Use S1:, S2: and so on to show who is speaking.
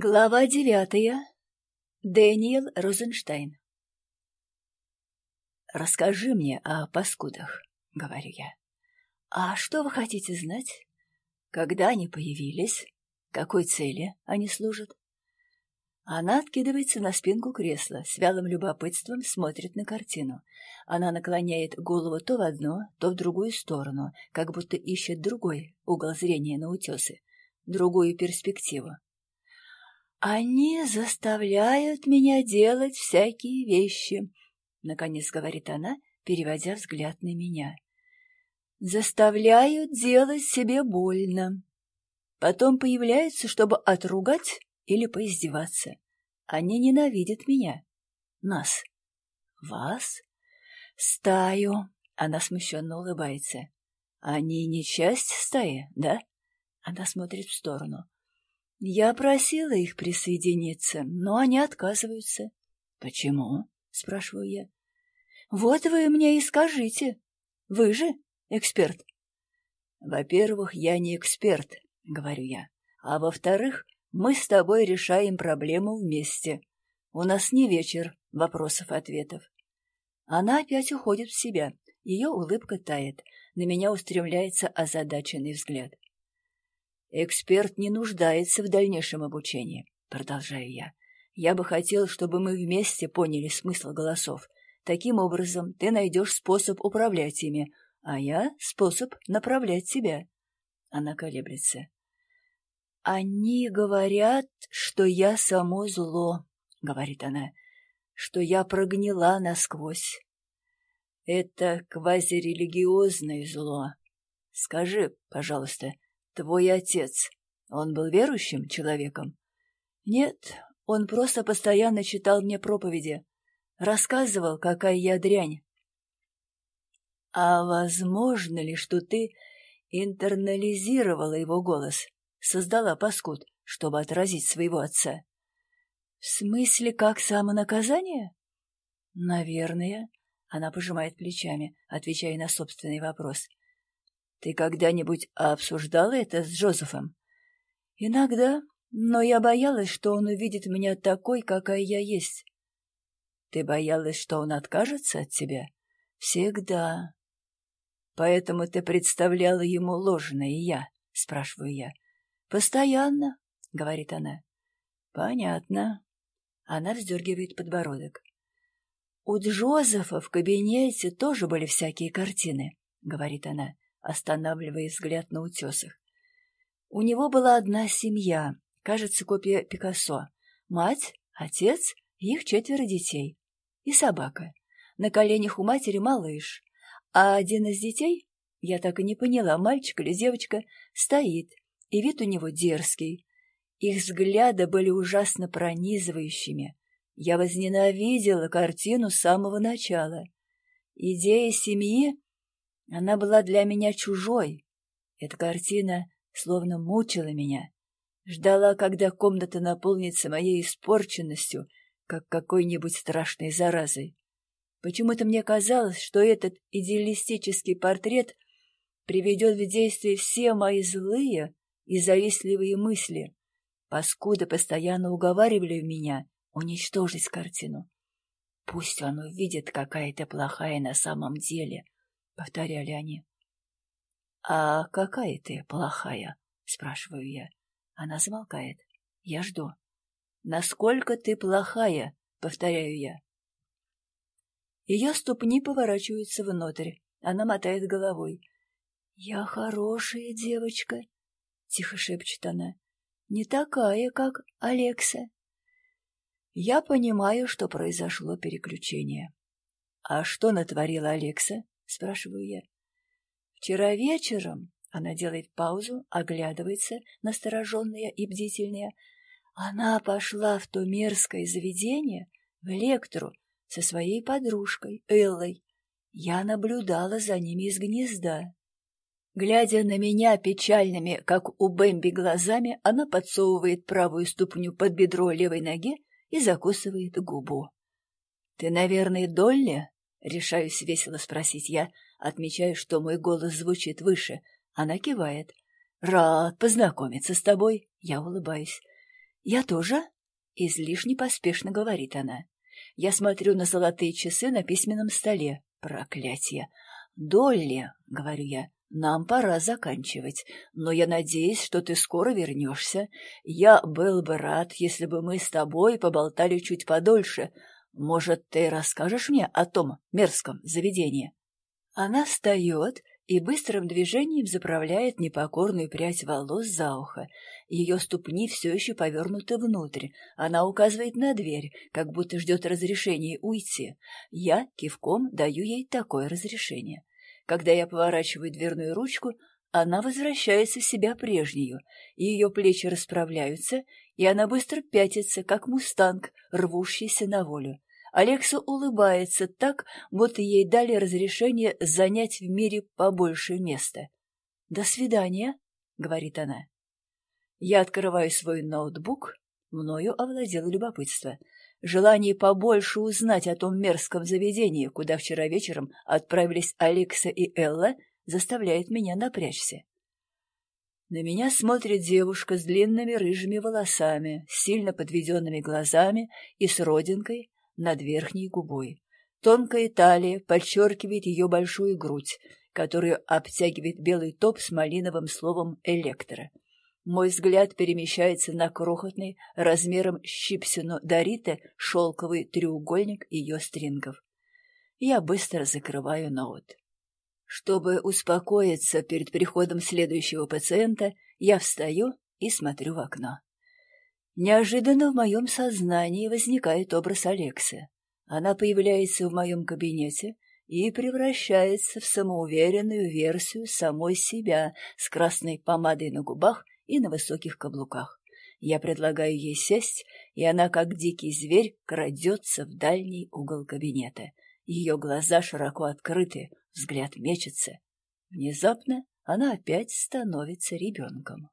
S1: Глава девятая. Дэниел Розенштейн. «Расскажи мне о паскудах», — говорю я. «А что вы хотите знать? Когда они появились? Какой цели они служат?» Она откидывается на спинку кресла, с вялым любопытством смотрит на картину. Она наклоняет голову то в одну, то в другую сторону, как будто ищет другой угол зрения на утесы, другую перспективу. «Они заставляют меня делать всякие вещи», — наконец говорит она, переводя взгляд на меня. «Заставляют делать себе больно. Потом появляются, чтобы отругать или поиздеваться. Они ненавидят меня. Нас. Вас? Стаю. Она смущенно улыбается. Они не часть стаи, да? Она смотрит в сторону. Я просила их присоединиться, но они отказываются. Почему? спрашиваю я. Вот вы мне и скажите. Вы же эксперт. Во-первых, я не эксперт, говорю я. А во-вторых, мы с тобой решаем проблему вместе. У нас не вечер вопросов-ответов. Она опять уходит в себя. Ее улыбка тает. На меня устремляется озадаченный взгляд. Эксперт не нуждается в дальнейшем обучении, продолжаю я. Я бы хотел, чтобы мы вместе поняли смысл голосов. Таким образом, ты найдешь способ управлять ими, а я — способ направлять тебя. Она колеблется. Они говорят, что я само зло, — говорит она, — что я прогнила насквозь. Это квазирелигиозное зло. Скажи, пожалуйста, — Твой отец, он был верующим человеком? Нет, он просто постоянно читал мне проповеди, рассказывал, какая я дрянь. А возможно ли, что ты интернализировала его голос, создала паскуд, чтобы отразить своего отца? В смысле, как самонаказание? Наверное. Она пожимает плечами, отвечая на собственный вопрос. Ты когда-нибудь обсуждала это с Джозефом? Иногда, но я боялась, что он увидит меня такой, какая я есть. Ты боялась, что он откажется от тебя? Всегда. Поэтому ты представляла ему ложное я, спрашиваю я. Постоянно, говорит она. Понятно. Она вздергивает подбородок. У Джозефа в кабинете тоже были всякие картины, говорит она останавливая взгляд на утесах. У него была одна семья, кажется, копия Пикассо. Мать, отец их четверо детей. И собака. На коленях у матери малыш. А один из детей, я так и не поняла, мальчик или девочка, стоит, и вид у него дерзкий. Их взгляды были ужасно пронизывающими. Я возненавидела картину с самого начала. Идея семьи она была для меня чужой. Эта картина словно мучила меня. Ждала, когда комната наполнится моей испорченностью, как какой-нибудь страшной заразой. Почему-то мне казалось, что этот идеалистический портрет приведет в действие все мои злые и завистливые мысли. Паскуда постоянно уговаривали меня уничтожить картину. Пусть он увидит, какая ты плохая на самом деле —— повторяли они. — А какая ты плохая? — спрашиваю я. Она замолкает. Я жду. — Насколько ты плохая? — повторяю я. Ее ступни поворачиваются внутрь. Она мотает головой. — Я хорошая девочка, — тихо шепчет она. — Не такая, как Алекса. Я понимаю, что произошло переключение. — А что натворила Алекса? — спрашиваю я. «Вчера вечером...» — она делает паузу, оглядывается, настороженная и бдительная. «Она пошла в то мерзкое заведение, в Электру, со своей подружкой Эллой. Я наблюдала за ними из гнезда». Глядя на меня печальными, как у Бэмби, глазами, она подсовывает правую ступню под бедро левой ноги и закусывает губу. — Ты, наверное, Долли? Решаюсь весело спросить я, отмечаю, что мой голос звучит выше. Она кивает. «Рад познакомиться с тобой». Я улыбаюсь. «Я тоже?» — излишне поспешно говорит она. Я смотрю на золотые часы на письменном столе. Проклятье! «Долли», — говорю я, — «нам пора заканчивать, но я надеюсь, что ты скоро вернешься. Я был бы рад, если бы мы с тобой поболтали чуть подольше. Может, ты расскажешь мне о том мерзком заведении?» Она встает и быстрым движением заправляет непокорную прядь волос за ухо. Ее ступни все еще повернуты внутрь. Она указывает на дверь, как будто ждет разрешения уйти. Я кивком даю ей такое разрешение. Когда я поворачиваю дверную ручку, она возвращается в себя прежнюю, ее плечи расправляются, и она быстро пятится, как мустанг, рвущийся на волю. Алекса улыбается так, будто ей дали разрешение занять в мире побольше места. «До свидания», — говорит она. Я открываю свой ноутбук, мною овладело любопытство. Желание побольше узнать о том мерзком заведении, куда вчера вечером отправились Алекса и Элла, заставляет меня напрячься. На меня смотрит девушка с длинными рыжими волосами, сильно подведенными глазами и с родинкой, над верхней губой. Тонкая талия подчеркивает ее большую грудь, которую обтягивает белый топ с малиновым словом «электро». Мой взгляд перемещается на крохотный, размером щипсину Дорита, шелковый треугольник ее стрингов. Я быстро закрываю ноут. Чтобы успокоиться перед приходом следующего пациента, я встаю и смотрю в окно. Неожиданно в моем сознании возникает образ Алексы. Она появляется в моем кабинете и превращается в самоуверенную версию самой себя с красной помадой на губах и на высоких каблуках. Я предлагаю ей сесть, и она, как дикий зверь, крадется в дальний угол кабинета. Ее глаза широко открыты, взгляд мечется. Внезапно она опять становится ребенком.